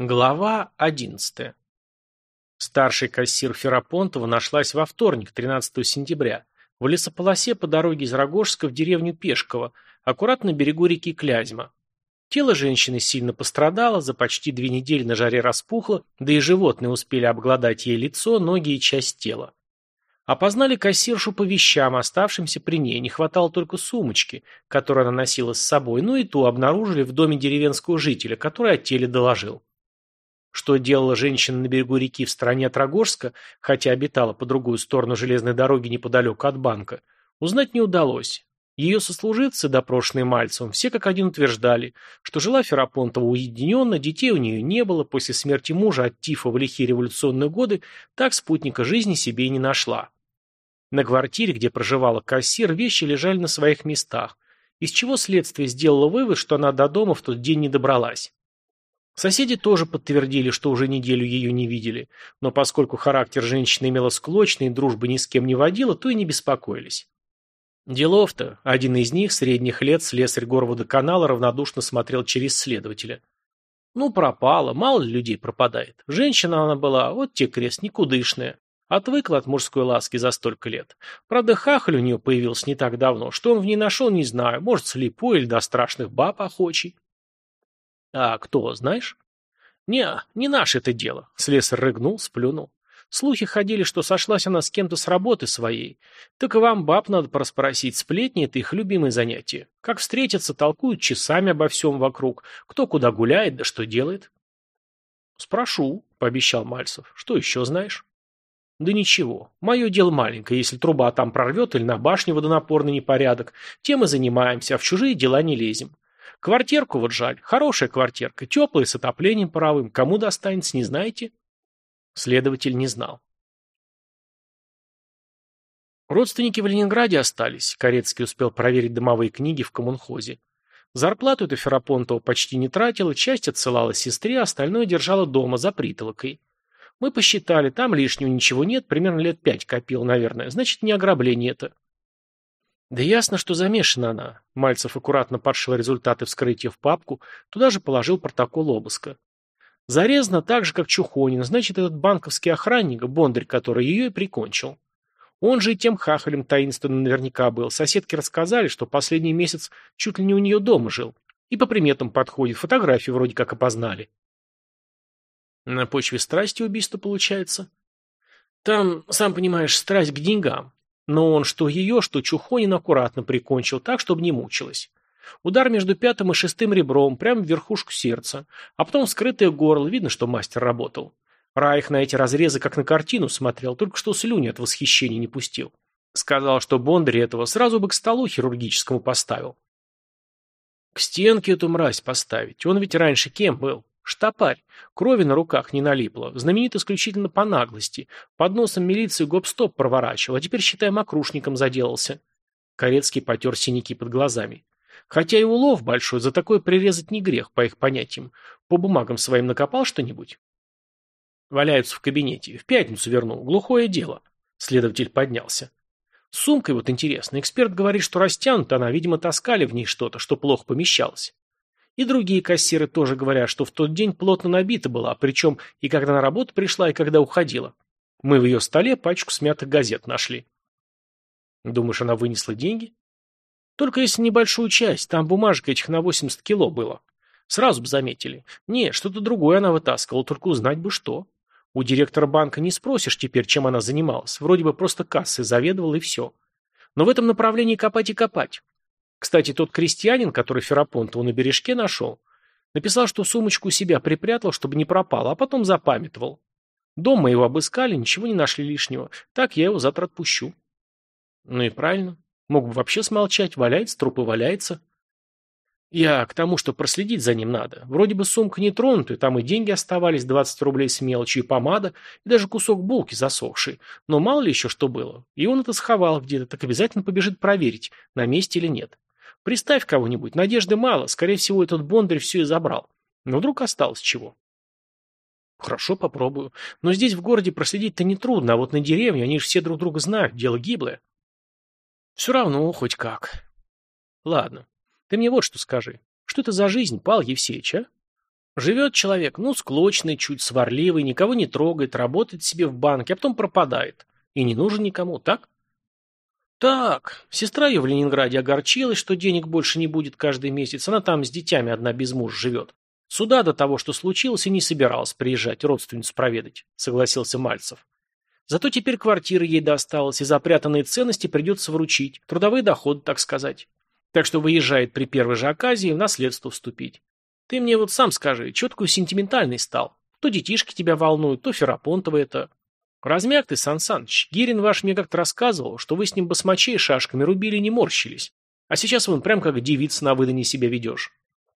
Глава одиннадцатая. Старший кассир Ферапонтова нашлась во вторник, 13 сентября, в лесополосе по дороге из Рогожска в деревню Пешково, аккуратно на берегу реки Клязьма. Тело женщины сильно пострадало, за почти две недели на жаре распухло, да и животные успели обглодать ей лицо, ноги и часть тела. Опознали кассиршу по вещам, оставшимся при ней, не хватало только сумочки, которую она носила с собой, ну и ту обнаружили в доме деревенского жителя, который о теле доложил. Что делала женщина на берегу реки в стороне от Рогожска, хотя обитала по другую сторону железной дороги неподалеку от банка, узнать не удалось. Ее сослуживцы, допрошенные Мальцевым, все как один утверждали, что жила Ферапонтова уединенно, детей у нее не было, после смерти мужа от тифа в лихие революционные годы, так спутника жизни себе и не нашла. На квартире, где проживала кассир, вещи лежали на своих местах, из чего следствие сделало вывод, что она до дома в тот день не добралась. Соседи тоже подтвердили, что уже неделю ее не видели, но поскольку характер женщины имела склочный и дружбы ни с кем не водила, то и не беспокоились. Делов-то, один из них, средних лет, слесарь горводоканала, равнодушно смотрел через следователя. Ну, пропала, мало ли людей пропадает. Женщина она была, вот те крест, никудышная. Отвыкла от мужской ласки за столько лет. Правда, хахаль у нее появился не так давно. Что он в ней нашел, не знаю. Может, слепой или до страшных баб охочий. А кто, знаешь? Не, не наше это дело. Слесарь рыгнул, сплюнул. Слухи ходили, что сошлась она с кем-то с работы своей. Так и вам, баб, надо порасспросить. Сплетни — это их любимое занятие. Как встретятся, толкуют часами обо всем вокруг. Кто куда гуляет, да что делает. Спрошу, — пообещал Мальцев. Что еще знаешь? Да ничего. Мое дело маленькое. Если труба там прорвет или на башне водонапорный непорядок, тем и занимаемся, а в чужие дела не лезем. Квартирку вот жаль. Хорошая квартирка, теплая, с отоплением паровым. Кому достанется, не знаете? Следователь не знал. Родственники в Ленинграде остались. Корецкий успел проверить домовые книги в коммунхозе. Зарплату эту Ферапонтова почти не тратила, часть отсылала сестре, а остальное держала дома за притолокой. Мы посчитали, там лишнего ничего нет, примерно лет пять копил, наверное. Значит, не ограбление это. Да ясно, что замешана она. Мальцев аккуратно подшил результаты вскрытия в папку, туда же положил протокол обыска. Зарезана так же, как Чухонин, значит, этот банковский охранник, Бондарь, который ее и прикончил. Он же и тем хахалем таинственно наверняка был. Соседки рассказали, что последний месяц чуть ли не у нее дома жил. И по приметам подходит, фотографии вроде как опознали. На почве страсти убийство получается? Там, сам понимаешь, страсть к деньгам. Но он что ее, что Чухонин аккуратно прикончил так, чтобы не мучилась. Удар между пятым и шестым ребром, прямо в верхушку сердца. А потом скрытое горло, видно, что мастер работал. Райх на эти разрезы как на картину смотрел, только что слюни от восхищения не пустил. Сказал, что Бондарь этого сразу бы к столу хирургическому поставил. К стенке эту мразь поставить. Он ведь раньше кем был? Штопарь. Крови на руках не налипло. Знаменит исключительно по наглости. Под носом милиции гоп-стоп проворачивал, а теперь, считай, мокрушником заделался. Корецкий потер синяки под глазами. Хотя и улов большой, за такое прирезать не грех, по их понятиям. По бумагам своим накопал что-нибудь? Валяются в кабинете. В пятницу вернул. Глухое дело. Следователь поднялся. С сумкой вот интересно. Эксперт говорит, что растянута она, видимо, таскали в ней что-то, что плохо помещалось. И другие кассиры тоже говорят, что в тот день плотно набита была, причем и когда на работу пришла, и когда уходила. Мы в ее столе пачку смятых газет нашли. Думаешь, она вынесла деньги? Только если небольшую часть, там бумажка этих на 80 кило было. Сразу бы заметили. Не, что-то другое она вытаскивала, только узнать бы что. У директора банка не спросишь теперь, чем она занималась. Вроде бы просто кассой заведовала и все. Но в этом направлении копать и копать. Кстати, тот крестьянин, который Ферапонтову на бережке нашел, написал, что сумочку у себя припрятал, чтобы не пропало, а потом запамятовал. Дом мы его обыскали, ничего не нашли лишнего. Так я его завтра отпущу. Ну и правильно. Мог бы вообще смолчать, валяется, труп и валяется. Я к тому, что проследить за ним надо. Вроде бы сумка не тронутая, там и деньги оставались, 20 рублей с мелочью, и помада, и даже кусок булки засохший. Но мало ли еще что было. И он это сховал где-то, так обязательно побежит проверить, на месте или нет. Приставь кого-нибудь, надежды мало, скорее всего, этот Бондарь все и забрал. Но вдруг осталось чего. Хорошо, попробую. Но здесь в городе проследить-то нетрудно, а вот на деревне они же все друг друга знают, дело гиблое. Все равно, хоть как. Ладно, ты мне вот что скажи. Что это за жизнь, Пал Евсеич, а? Живет человек, ну, склочный, чуть сварливый, никого не трогает, работает себе в банке, а потом пропадает. И не нужен никому, так? Так, сестра ее в Ленинграде огорчилась, что денег больше не будет каждый месяц, она там с детьми одна без мужа живет. Сюда до того, что случилось, и не собиралась приезжать, родственницу проведать, согласился Мальцев. Зато теперь квартира ей досталась, и запрятанные ценности придется вручить, трудовые доходы, так сказать. Так что выезжает при первой же оказии в наследство вступить. Ты мне вот сам скажи, такой сентиментальный стал? То детишки тебя волнуют, то Ферапонтова это. Размяк ты, Сан Саныч. Гирин ваш мне как-то рассказывал, что вы с ним басмачей шашками рубили не морщились. А сейчас вон прям как девица на выдане себя ведешь.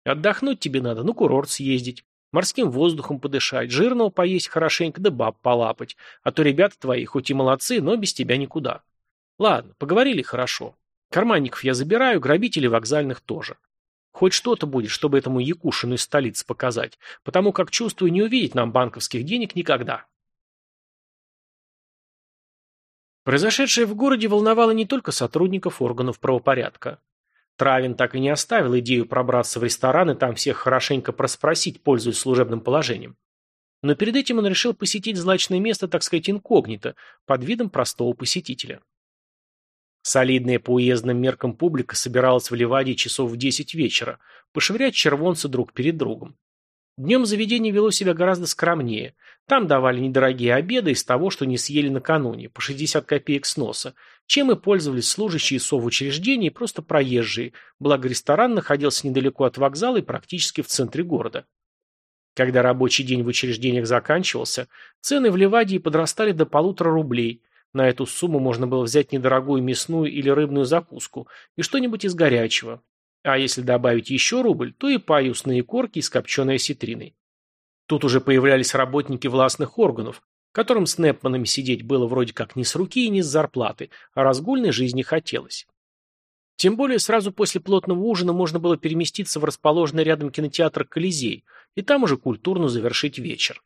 Отдохнуть тебе надо, ну курорт съездить, морским воздухом подышать, жирного поесть хорошенько, да баб полапать. А то ребята твои, хоть и молодцы, но без тебя никуда. Ладно, поговорили хорошо. Карманников я забираю, грабителей вокзальных тоже. Хоть что-то будет, чтобы этому Якушину из столицы показать, потому как, чувствую, не увидеть нам банковских денег никогда. Произошедшее в городе волновало не только сотрудников органов правопорядка. Травин так и не оставил идею пробраться в ресторан и там всех хорошенько проспросить, пользуясь служебным положением. Но перед этим он решил посетить злачное место, так сказать, инкогнито, под видом простого посетителя. Солидная по уездным меркам публика собиралась в Ливаде часов в десять вечера, пошвырять червонцы друг перед другом. Днем заведение вело себя гораздо скромнее. Там давали недорогие обеды из того, что не съели накануне, по 60 копеек с носа, чем и пользовались служащие совучреждений и просто проезжие, благо ресторан находился недалеко от вокзала и практически в центре города. Когда рабочий день в учреждениях заканчивался, цены в Ливадии подрастали до полутора рублей, на эту сумму можно было взять недорогую мясную или рыбную закуску и что-нибудь из горячего. А если добавить еще рубль, то и паюсные корки с копченой осетриной. Тут уже появлялись работники властных органов, которым с Непманами сидеть было вроде как не с руки и не с зарплаты, а разгульной жизни хотелось. Тем более сразу после плотного ужина можно было переместиться в расположенный рядом кинотеатр «Колизей» и там уже культурно завершить вечер.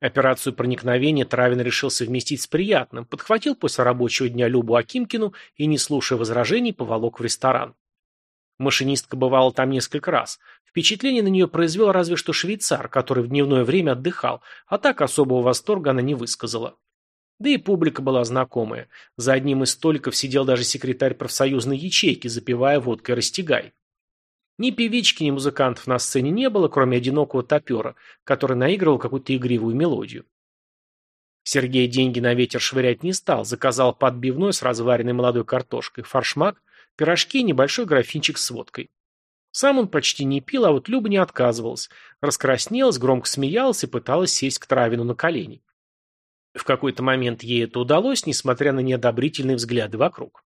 Операцию проникновения Травин решил совместить с приятным, подхватил после рабочего дня Любу Акимкину и, не слушая возражений, поволок в ресторан. Машинистка бывала там несколько раз. Впечатление на нее произвел разве что швейцар, который в дневное время отдыхал, а так особого восторга она не высказала. Да и публика была знакомая. За одним из столиков сидел даже секретарь профсоюзной ячейки, запивая водкой «Растягай». Ни певички, ни музыкантов на сцене не было, кроме одинокого топера, который наигрывал какую-то игривую мелодию. Сергей деньги на ветер швырять не стал, заказал подбивной с разваренной молодой картошкой, форшмак, пирожки и небольшой графинчик с водкой. Сам он почти не пил, а вот Люба не отказывалась. Раскраснелась, громко смеялась и пыталась сесть к Травину на колени. В какой-то момент ей это удалось, несмотря на неодобрительные взгляды вокруг.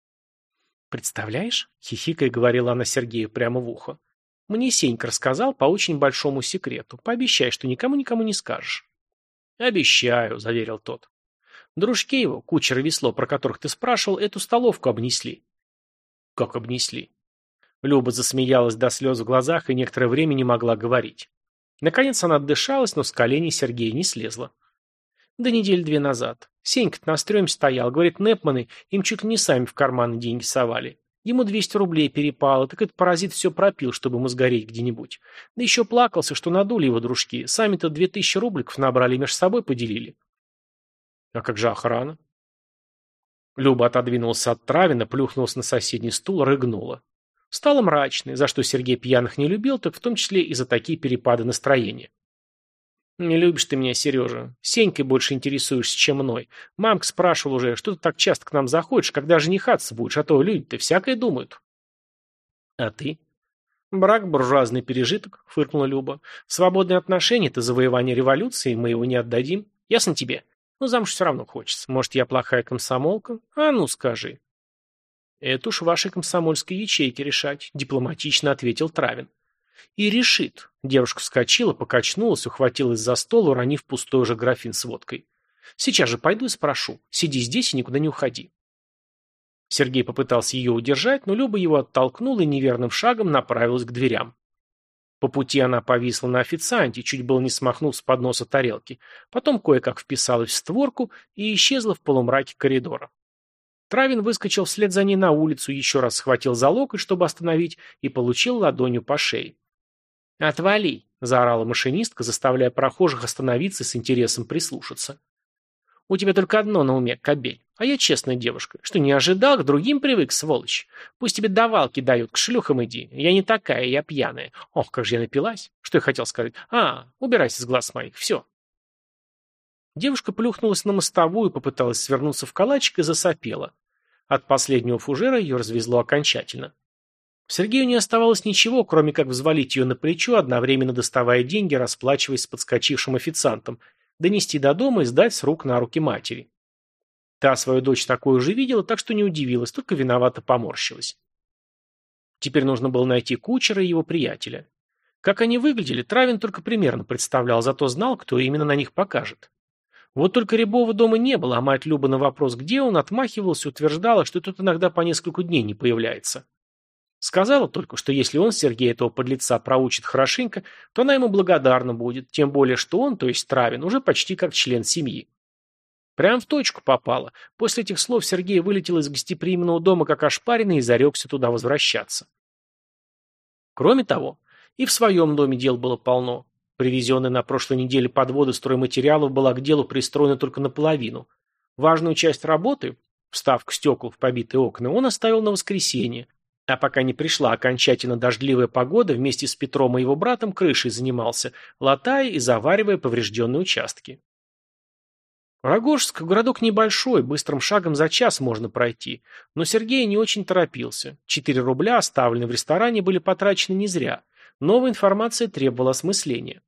«Представляешь?» — хихикая говорила она Сергею прямо в ухо. «Мне Сенька рассказал по очень большому секрету. Пообещай, что никому-никому не скажешь». «Обещаю», — заверил тот. Дружки его, кучер и весло, про которых ты спрашивал, эту столовку обнесли. Как обнесли? Люба засмеялась до слез в глазах и некоторое время не могла говорить. Наконец она отдышалась, но с коленей Сергея не слезла. Да недели две назад. Сенька-то на стреме стоял. Говорит, Непманы им чуть ли не сами в карманы деньги совали. Ему 200 рублей перепало, так этот паразит все пропил, чтобы ему сгореть где-нибудь. Да еще плакался, что надули его дружки. Сами-то 2000 рубликов набрали и между собой поделили. А как же охрана? Люба отодвинулся от Травина, плюхнулась на соседний стул, рыгнула. Стало мрачной, за что Сергей пьяных не любил, так в том числе и за такие перепады настроения. «Не любишь ты меня, Сережа. Сенькой больше интересуешься, чем мной. Мамка спрашивала уже, что ты так часто к нам заходишь, когда женихаться будешь, а то люди-то всякое думают». «А ты?» «Брак – буржуазный пережиток», – фыркнула Люба. «Свободные отношения – это завоевание революции, мы его не отдадим. Ясно тебе? Ну, замуж все равно хочется. Может, я плохая комсомолка? А ну, скажи». «Это уж вашей комсомольской ячейки решать», – дипломатично ответил Травин. И решит. Девушка вскочила, покачнулась, ухватилась за стол, уронив пустой уже графин с водкой. Сейчас же пойду и спрошу. Сиди здесь и никуда не уходи. Сергей попытался ее удержать, но Люба его оттолкнула и неверным шагом направилась к дверям. По пути она повисла на официанте, чуть было не смахнув с подноса тарелки. Потом кое-как вписалась в створку и исчезла в полумраке коридора. Травин выскочил вслед за ней на улицу, еще раз схватил за локоть, чтобы остановить, и получил ладонью по шее. «Отвали!» – заорала машинистка, заставляя прохожих остановиться и с интересом прислушаться. «У тебя только одно на уме, кобель. А я честная девушка. Что, не ожидал, к другим привык, сволочь? Пусть тебе давалки дают, к шлюхам иди. Я не такая, я пьяная. Ох, как же я напилась. Что я хотел сказать? А, убирайся с глаз моих, все». Девушка плюхнулась на мостовую, попыталась свернуться в калачик и засопела. От последнего фужера ее развезло окончательно. Сергею не оставалось ничего, кроме как взвалить ее на плечо, одновременно доставая деньги, расплачиваясь с подскочившим официантом, донести до дома и сдать с рук на руки матери. Та свою дочь такую уже видела, так что не удивилась, только виновато поморщилась. Теперь нужно было найти кучера и его приятеля. Как они выглядели, Травин только примерно представлял, зато знал, кто именно на них покажет. Вот только Рябова дома не было, а мать Люба на вопрос, где он, отмахивался, утверждала, что тут иногда по несколько дней не появляется. Сказала только, что если он Сергея этого подлеца проучит хорошенько, то она ему благодарна будет, тем более, что он, то есть Травин, уже почти как член семьи. Прям в точку попало. После этих слов Сергей вылетел из гостеприимного дома как ошпаренный и зарекся туда возвращаться. Кроме того, и в своем доме дел было полно. Привезенная на прошлой неделе подвода стройматериалов была к делу пристроена только наполовину. Важную часть работы, вставку стекол в побитые окна, он оставил на воскресенье, а пока не пришла окончательно дождливая погода, вместе с Петром и его братом крышей занимался, латая и заваривая поврежденные участки. Рогожск – городок небольшой, быстрым шагом за час можно пройти, но Сергей не очень торопился. Четыре рубля, оставленные в ресторане, были потрачены не зря. Новая информация требовала осмысления.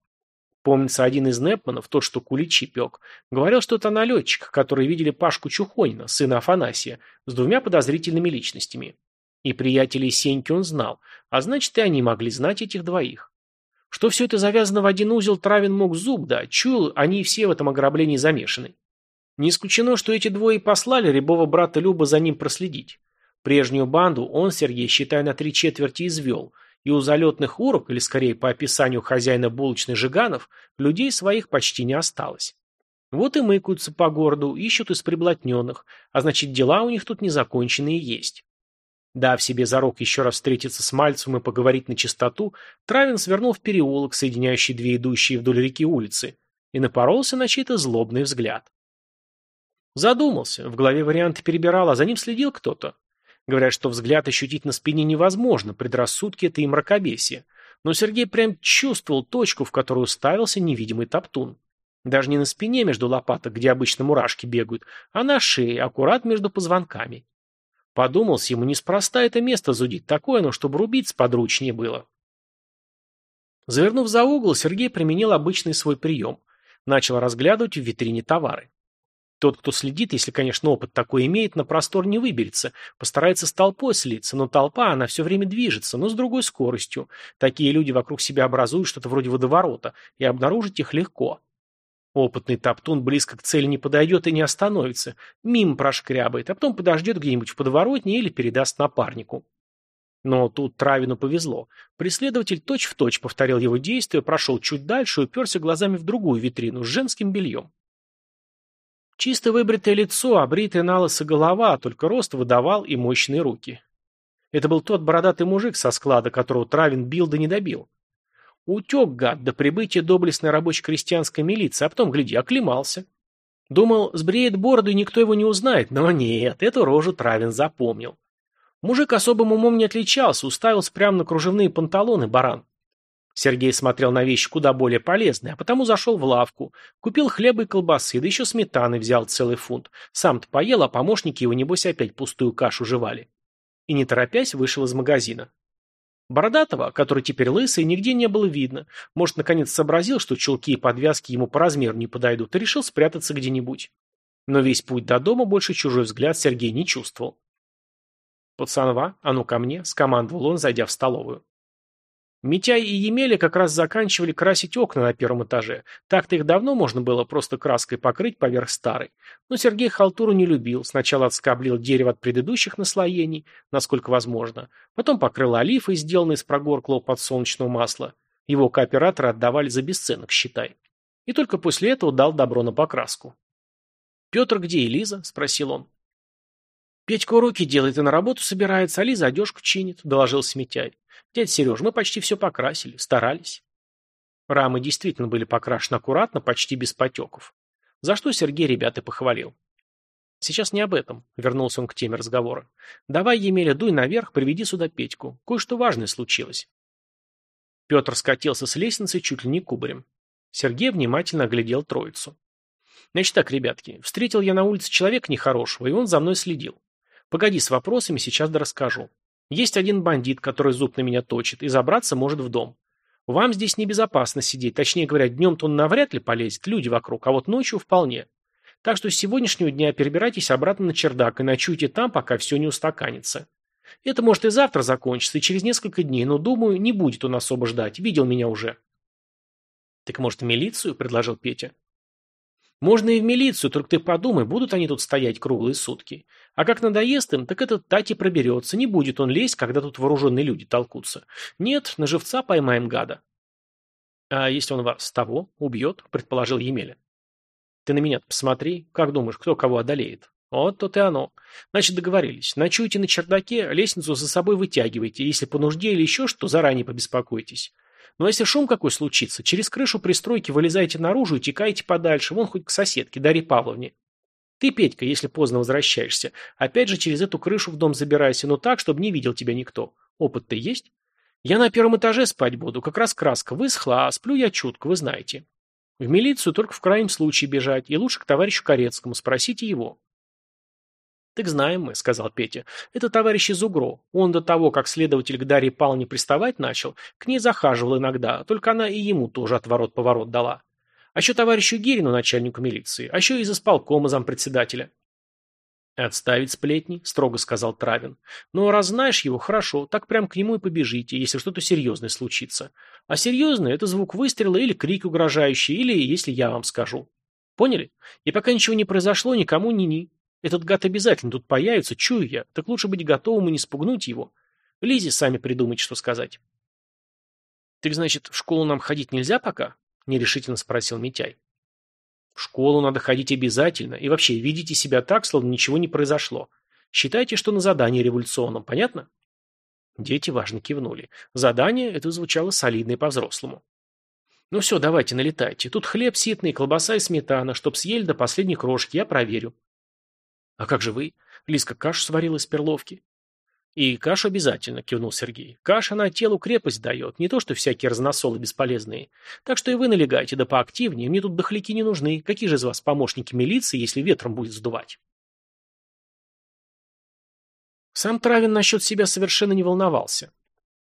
Помнится, один из Непманов, тот, что куличи пек, говорил что-то о налетчиках, которые видели Пашку Чухонина, сына Афанасия, с двумя подозрительными личностями. И приятелей Сеньки он знал, а значит и они могли знать этих двоих. Что все это завязано в один узел, Травин мог зуб дать, чуял, они все в этом ограблении замешаны. Не исключено, что эти двое послали Рябова брата Люба за ним проследить. Прежнюю банду он, Сергей, считай, на три четверти извел, и у залетных урок, или скорее по описанию хозяина булочной Жиганов, людей своих почти не осталось. Вот и мыкаются по городу, ищут из приблотненных, а значит дела у них тут незаконченные есть. Дав себе зарок еще раз встретиться с Мальцевым и поговорить на чистоту, Травин свернул в переулок, соединяющий две идущие вдоль реки улицы, и напоролся на чей-то злобный взгляд. Задумался, в голове варианты перебирал, а за ним следил кто-то. Говорят, что взгляд ощутить на спине невозможно, предрассудки это и мракобесие. Но Сергей прям чувствовал точку, в которую ставился невидимый топтун. Даже не на спине между лопаток, где обычно мурашки бегают, а на шее, аккурат между позвонками. Подумался, ему неспроста это место зудить, такое оно, чтобы рубить сподручнее было. Завернув за угол, Сергей применил обычный свой прием. Начал разглядывать в витрине товары. Тот, кто следит, если, конечно, опыт такой имеет, на простор не выберется, постарается с толпой слиться, но толпа, она все время движется, но с другой скоростью. Такие люди вокруг себя образуют что-то вроде водоворота, и обнаружить их легко. Опытный топтун близко к цели не подойдет и не остановится, мимо прошкрябает, а потом подождет где-нибудь в подворотне или передаст напарнику. Но тут Травину повезло. Преследователь точь-в-точь точь повторил его действия, прошел чуть дальше и уперся глазами в другую витрину с женским бельем. Чисто выбритое лицо, обритая на лысо голова, только рост выдавал и мощные руки. Это был тот бородатый мужик со склада, которого Травин бил да не добил. Утек, гад, до прибытия доблестной рабоче-крестьянской милиции, а потом, гляди, оклемался. Думал, сбреет бороду и никто его не узнает, но нет, эту рожу Травин запомнил. Мужик особым умом не отличался, уставился прямо на кружевные панталоны баран. Сергей смотрел на вещи куда более полезные, а потому зашел в лавку, купил хлеба и колбасы, да еще сметаны взял целый фунт. Сам-то поел, а помощники его, небось, опять пустую кашу жевали. И не торопясь вышел из магазина. Бородатого, который теперь лысый, нигде не было видно. Может, наконец сообразил, что чулки и подвязки ему по размеру не подойдут, и решил спрятаться где-нибудь. Но весь путь до дома больше чужой взгляд Сергей не чувствовал. «Пацанва, а ну ко мне», — скомандовал он, зайдя в столовую. Митяй и Емеля как раз заканчивали красить окна на первом этаже. Так-то их давно можно было просто краской покрыть поверх старой. Но Сергей халтуру не любил. Сначала отскоблил дерево от предыдущих наслоений, насколько возможно. Потом покрыл олифой, сделанной из прогорклого подсолнечного масла. Его кооператоры отдавали за бесценок, считай. И только после этого дал добро на покраску. «Петр где и Лиза?» – спросил он. Петька уроки делает и на работу собирается, а Лиза одежку чинит, доложил Сметяй. Дядь Сереж, мы почти все покрасили, старались. Рамы действительно были покрашены аккуратно, почти без потеков. За что Сергей ребят и похвалил. Сейчас не об этом, вернулся он к теме разговора. Давай, Емеля, дуй наверх, приведи сюда Петьку. Кое-что важное случилось. Петр скатился с лестницы чуть ли не кубарем. Сергей внимательно оглядел троицу. Значит так, ребятки, встретил я на улице человека нехорошего, и он за мной следил. Погоди с вопросами, сейчас расскажу. Есть один бандит, который зуб на меня точит, и забраться может в дом. Вам здесь небезопасно сидеть, точнее говоря, днем-то он навряд ли полезет, люди вокруг, а вот ночью вполне. Так что с сегодняшнего дня перебирайтесь обратно на чердак и ночуйте там, пока все не устаканится. Это может и завтра закончиться, и через несколько дней, но, думаю, не будет он особо ждать, видел меня уже. Так может милицию, предложил Петя. Можно и в милицию, только ты подумай, будут они тут стоять круглые сутки. А как надоест им, так этот Тати проберется, не будет он лезть, когда тут вооруженные люди толкутся. Нет, на живца поймаем гада. А если он вас того убьет, предположил Емеля. Ты на меня посмотри, как думаешь, кто кого одолеет? Вот то и оно. Значит, договорились. Ночуйте на чердаке, лестницу за собой вытягивайте. Если по нужде или еще что, заранее побеспокойтесь. Но если шум какой случится, через крышу пристройки вылезайте наружу и текайте подальше, вон хоть к соседке, Дарье Павловне. Ты, Петька, если поздно возвращаешься, опять же через эту крышу в дом забирайся, но так, чтобы не видел тебя никто. Опыт-то есть? Я на первом этаже спать буду, как раз краска высохла, а сплю я чутко, вы знаете. В милицию только в крайнем случае бежать, и лучше к товарищу Корецкому, спросите его. «Так знаем мы», — сказал Петя. «Это товарищ из УГРО. Он до того, как следователь к Дарье Павловне приставать начал, к ней захаживал иногда, только она и ему тоже отворот-поворот дала. А еще товарищу Гирину, начальнику милиции, а еще из исполкома зампредседателя». «Отставить сплетни», — строго сказал Травин. «Но раз знаешь его, хорошо, так прям к нему и побежите, если что-то серьезное случится. А серьезное — это звук выстрела или крик угрожающий, или если я вам скажу. Поняли? И пока ничего не произошло, никому ни-ни. Этот гад обязательно тут появится, чую я. Так лучше быть готовым и не спугнуть его. Лизе сами придумайте, что сказать. Так значит, в школу нам ходить нельзя пока? Нерешительно спросил Митяй. В школу надо ходить обязательно. И вообще, видите себя так, словно ничего не произошло. Считайте, что на задании революционном, понятно? Дети важно кивнули. Задание это звучало солидно и по-взрослому. Ну все, давайте, налетайте. Тут хлеб ситный, колбаса и сметана, чтоб съели до последней крошки, я проверю. «А как же вы?» Лиска кашу сварила из перловки. «И кашу обязательно», — кивнул Сергей. «Каша на телу крепость дает, не то что всякие разносолы бесполезные. Так что и вы налегайте, да поактивнее, мне тут дохляки не нужны. Какие же из вас помощники милиции, если ветром будет сдувать?» Сам Травин насчет себя совершенно не волновался.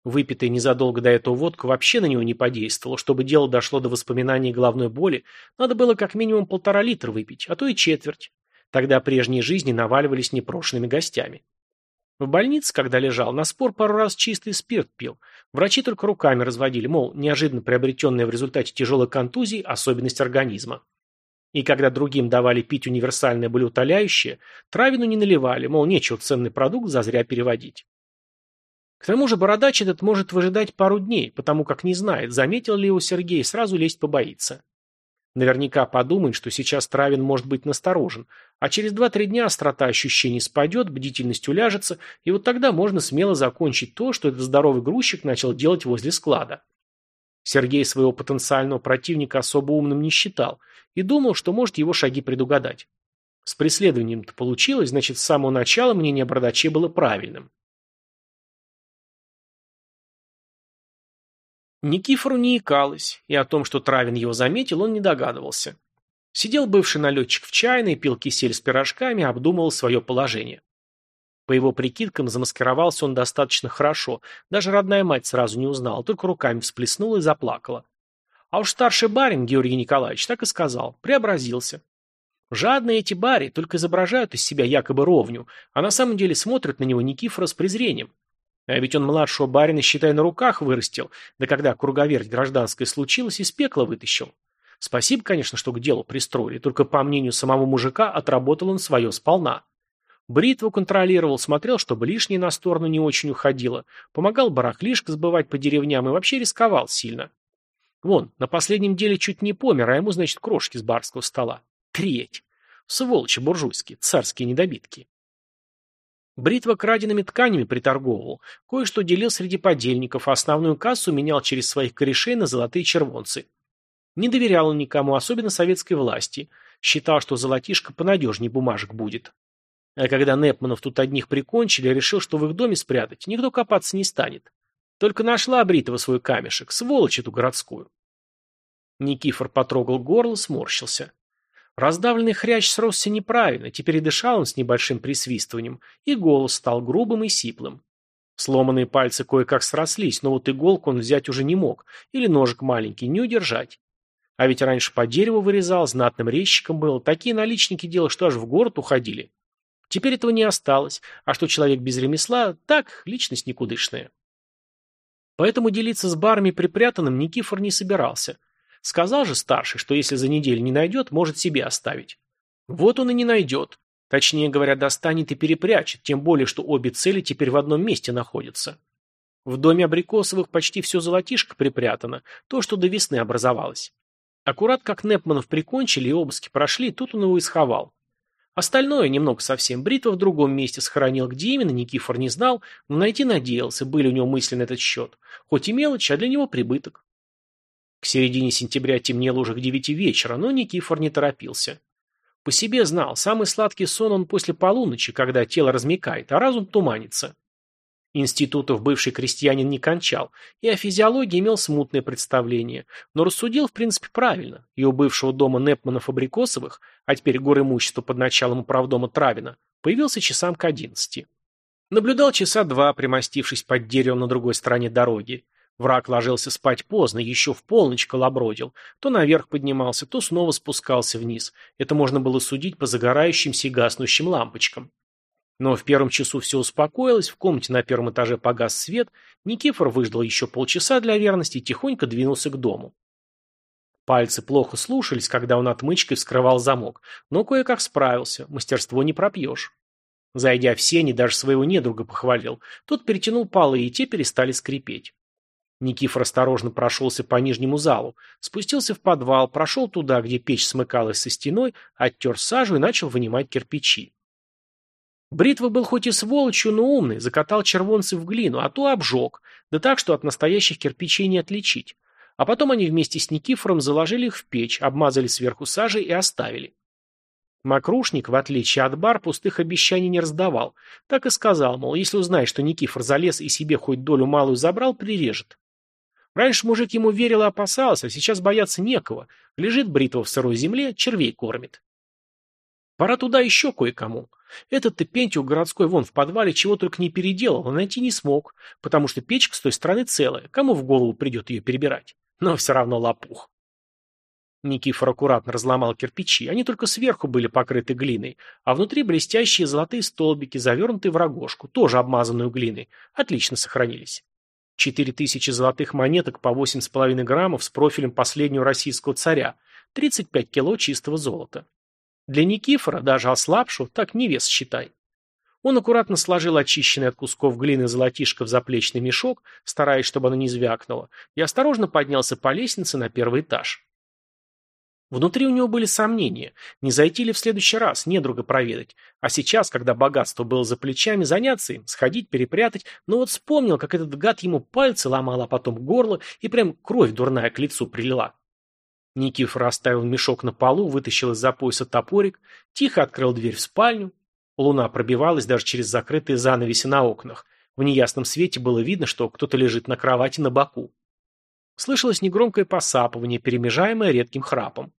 Выпитая незадолго до этого водка вообще на него не подействовала. Чтобы дело дошло до воспоминаний головной боли, надо было как минимум полтора литра выпить, а то и четверть. Тогда прежние жизни наваливались непрошенными гостями. В больнице, когда лежал, на спор пару раз чистый спирт пил. Врачи только руками разводили, мол, неожиданно приобретенная в результате тяжелой контузии особенность организма. И когда другим давали пить универсальное болеутоляющее, травину не наливали, мол, нечего ценный продукт зазря переводить. К тому же бородач этот может выжидать пару дней, потому как не знает, заметил ли его Сергей, сразу лезть побоится. Наверняка подумает, что сейчас Травин может быть насторожен, а через два-три дня острота ощущений спадет, бдительность уляжется, и вот тогда можно смело закончить то, что этот здоровый грузчик начал делать возле склада. Сергей своего потенциального противника особо умным не считал и думал, что может его шаги предугадать. С преследованием-то получилось, значит, с самого начала мнение о Бродаче было правильным. Никифору не икалось, и о том, что Травин его заметил, он не догадывался. Сидел бывший налетчик в чайной, пил кисель с пирожками, обдумывал свое положение. По его прикидкам, замаскировался он достаточно хорошо, даже родная мать сразу не узнала, только руками всплеснула и заплакала. А уж старший барин, Георгий Николаевич, так и сказал, преобразился. Жадные эти бари только изображают из себя якобы ровню, а на самом деле смотрят на него Никифора с презрением. А ведь он младшего барина, считай, на руках вырастил, да когда круговерть гражданская случилась, из пекла вытащил. Спасибо, конечно, что к делу пристроили, только по мнению самого мужика отработал он свое сполна. Бритву контролировал, смотрел, чтобы лишнее на сторону не очень уходило, помогал барахлишко сбывать по деревням и вообще рисковал сильно. Вон, на последнем деле чуть не помер, а ему, значит, крошки с барского стола. Треть. Сволочи буржуйские, царские недобитки. Бритва краденными тканями приторговывал, кое-что делил среди подельников, а основную кассу менял через своих корешей на золотые червонцы. Не доверял он никому, особенно советской власти. Считал, что золотишко понадежнее бумажек будет. А когда Непманов тут одних прикончили, решил, что в их доме спрятать, никто копаться не станет. Только нашла Бритова свой камешек, сволочь эту городскую. Никифор потрогал горло, сморщился. Раздавленный хрящ сросся неправильно, теперь дышал он с небольшим присвистыванием, и голос стал грубым и сиплым. Сломанные пальцы кое-как срослись, но вот иголку он взять уже не мог, или ножик маленький, не удержать. А ведь раньше по дереву вырезал, знатным резчиком был, такие наличники делал, что аж в город уходили. Теперь этого не осталось, а что человек без ремесла, так, личность никудышная. Поэтому делиться с барами припрятанным Никифор не собирался. Сказал же старший, что если за неделю не найдет, может себе оставить. Вот он и не найдет. Точнее говоря, достанет и перепрячет, тем более, что обе цели теперь в одном месте находятся. В доме Абрикосовых почти все золотишко припрятано, то, что до весны образовалось. Аккурат как Непманов прикончили и обыски прошли, тут он его и сховал. Остальное, немного совсем, Бритва в другом месте сохранил, где именно Никифор не знал, но найти надеялся, были у него мысли на этот счет. Хоть и мелочь, а для него прибыток. К середине сентября темнело уже к девяти вечера, но Никифор не торопился. По себе знал, самый сладкий сон он после полуночи, когда тело размекает, а разум туманится. Институтов бывший крестьянин не кончал, и о физиологии имел смутное представление, но рассудил в принципе правильно, и у бывшего дома Непманов-Абрикосовых, а теперь гор имущества под началом управдома Травина, появился часам к одиннадцати. Наблюдал часа два, примостившись под деревом на другой стороне дороги. Враг ложился спать поздно, еще в полночь колобродил. То наверх поднимался, то снова спускался вниз. Это можно было судить по загорающимся и гаснущим лампочкам. Но в первом часу все успокоилось, в комнате на первом этаже погас свет, Никифор выждал еще полчаса для верности и тихонько двинулся к дому. Пальцы плохо слушались, когда он отмычкой вскрывал замок, но кое-как справился, мастерство не пропьешь. Зайдя в сени, даже своего недруга похвалил. Тот перетянул полы, и те перестали скрипеть. Никифор осторожно прошелся по нижнему залу, спустился в подвал, прошел туда, где печь смыкалась со стеной, оттер сажу и начал вынимать кирпичи. Бритва был хоть и сволочью, но умный, закатал червонцы в глину, а то обжег, да так, что от настоящих кирпичей не отличить. А потом они вместе с Никифором заложили их в печь, обмазали сверху сажей и оставили. Макрушник, в отличие от бар, пустых обещаний не раздавал. Так и сказал, мол, если узнаешь, что Никифор залез и себе хоть долю малую забрал, прирежет. Раньше мужик ему верил и опасался, а сейчас бояться некого. Лежит бритва в сырой земле, червей кормит. Пора туда еще кое-кому. Этот-то Пентиук городской вон в подвале чего только не переделал, а найти не смог, потому что печка с той стороны целая. Кому в голову придет ее перебирать? Но все равно лопух. Никифор аккуратно разломал кирпичи, они только сверху были покрыты глиной, а внутри блестящие золотые столбики, завернутые в рогожку, тоже обмазанную глиной, отлично сохранились. Четыре тысячи золотых монеток по восемь с половиной граммов с профилем последнего российского царя, 35 кило чистого золота. Для Никифора, даже ослабшего, так не вес считай. Он аккуратно сложил очищенный от кусков глины золотишко в заплечный мешок, стараясь, чтобы оно не звякнуло, и осторожно поднялся по лестнице на первый этаж. Внутри у него были сомнения, не зайти ли в следующий раз, недруга проведать. А сейчас, когда богатство было за плечами, заняться им, сходить, перепрятать, но вот вспомнил, как этот гад ему пальцы ломал, а потом горло, и прям кровь дурная к лицу прилила. Никифор оставил мешок на полу, вытащил из-за пояса топорик, тихо открыл дверь в спальню. Луна пробивалась даже через закрытые занавеси на окнах. В неясном свете было видно, что кто-то лежит на кровати на боку. Слышалось негромкое посапывание, перемежаемое редким храпом.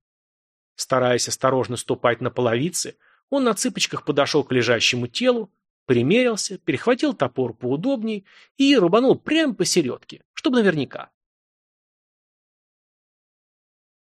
Стараясь осторожно ступать на половицы, он на цыпочках подошел к лежащему телу, примерился, перехватил топор поудобнее и рубанул прямо посередке, чтобы наверняка.